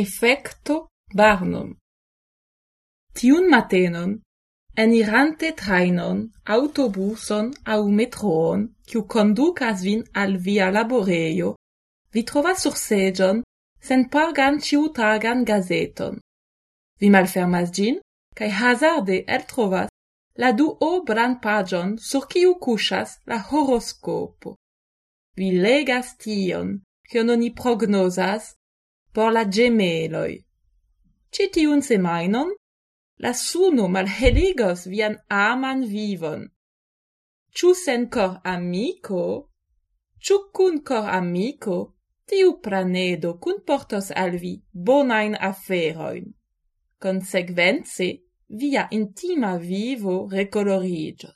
effecto Barnum. Tiun matenon, enirante trainon, autobuson au metroon, kiu conducas vin al via laboreio, vi trovas sur segion sen pagan ciutagan gazeton. Vi malfermas gin, cae hazarde el trovas la du obran pagion sur kiu cushas la horoscopo. Vi legas tion, kion oni prognosas por la gemeloi. Citiun semainon, la suno malheligos vian aman vivon. Ciu sen cor amiko, ciu cun cor amiko, tiu pranedo cun portos al vi bonain aferoin. Consequence, via intima vivo recolorigio.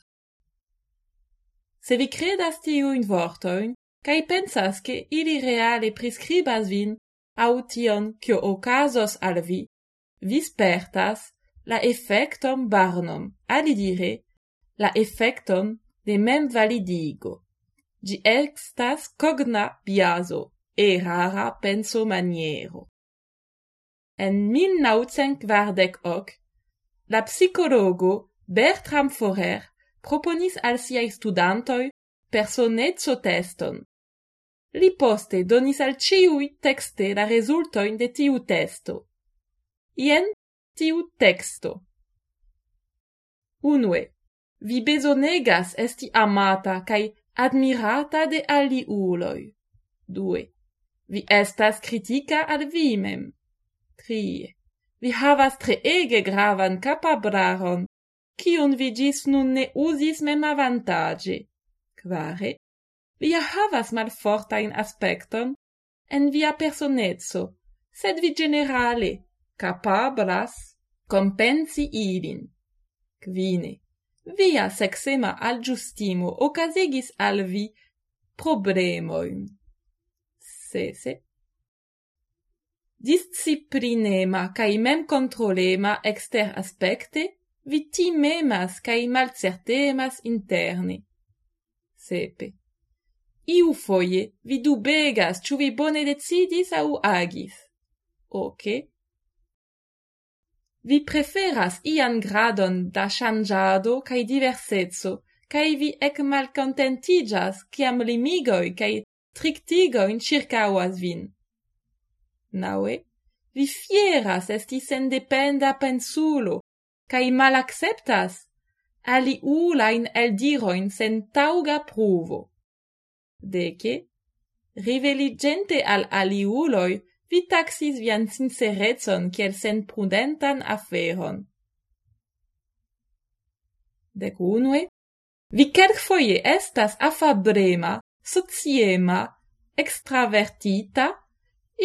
Se vi credas tiuin vortoin, cae pensas che ili reale prescribas vin au tion cio ocasos al vi, vi la effectum barnum, alidire la effectum de mem validigo. Gi extas cogna biaso e rara penso maniero. En 1948, la psicologo Bertram Forer proponis al siai studantoj personeco teston, Li poste donis al ciui texte la resultoin de tiu testo. Ien tiu texto. Unue, vi besonegas esti amata cae admirata de aliuloi. Due, vi estas critica ad vi mem. Trie, vi havas treege gravan capabraron, cion vi gis nun ne usis mem avantage. Quare, vi ja havas malfortajn aspekton en via personezzo, sed vi generale capablas compensi ilin. Quine, via sexema algiustimo ocasegis al vi problemoin. Sese. Disciplinema cae mem controlema exter aspecte, vi timemas cae malcertemas interne. Sepe. Iu foie vi dubegas ĉu vi bone decidis au agis. Oke. Vi preferas ian gradon da ŝanĝado kaj diversetso, kaj vi ek malkontentiĝas kiam limigoj kaj triktigojn ĉirkaŭas vin. Naŭe, vi fieras esti sendependa pensulo, kaj malakceptas aliulajn eldirojn sen taŭga pruvo dece, riveligente al aliuloi, vi taxis vian sincerezon kiel sen prudentan aferon. Dec unue, vi quelcfoie estas afabrema, sociema, extravertita,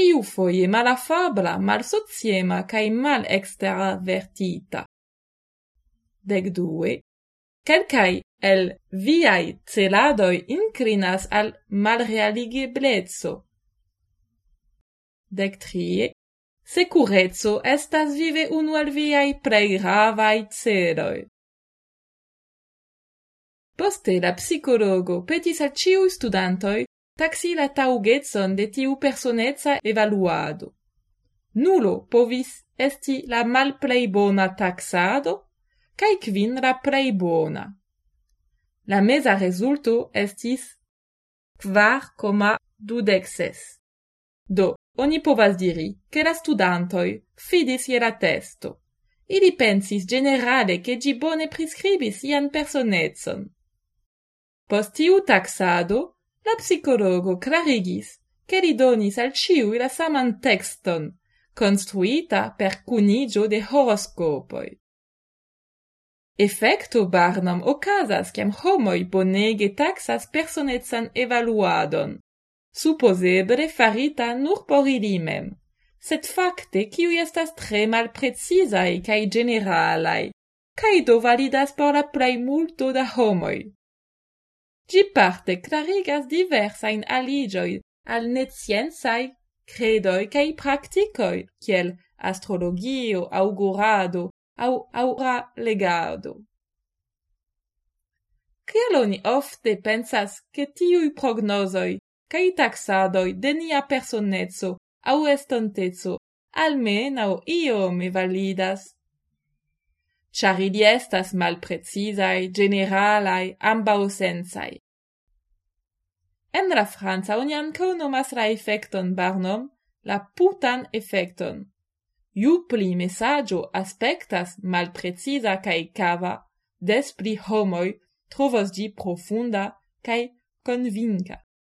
iu foie malafabla, malsociema cae mal extravertita. Dec due, Quelcae el viai celadoi inclinas al malrealigebleco. Dec trie, securezzo estas vive unu al viai prei gravai celoi. Poste la psicologo petis al ciu studantoi taxi la taugetson de tiu personetza evaluado. Nulo povis esti la malplei bona taxado, cae quin la plei bona. La mesa resulto estis kvar coma dudexes. Do, oni povas diri che la studantoi fidis je la testo. Ili pensis generale che gi bone prescribis ian personetson. Post tiu taxado, la psicologo clarigis che li donis al ciui la saman texton, construita per cunigio de horoscopoi. Effecto Barnum ocasas ciam homoi bonege taxas personetsan evaluadon, supposebre farita nur por ili mem, sed facte kiu estas tre malprecisae cae generalae, cae do validas por la plei multo da homoi. Gi parte clarigas diversain aligioi al net credoi cae practicoi, kiel astrologio, augurado, au aura legado. Ciel oni ofte pensas che tiui prognosoi cae taxadoi de nia personezzo au estontezzo almenau iome validas. Char ili estas malprecisai, generalai, ambausensai. En la Franza oni ancau nomas la effecton Barnum la putan effecton. Ju pli messaggio aspectas mal precisa cae cava, des pli homoi trovos di profunda cae convinca.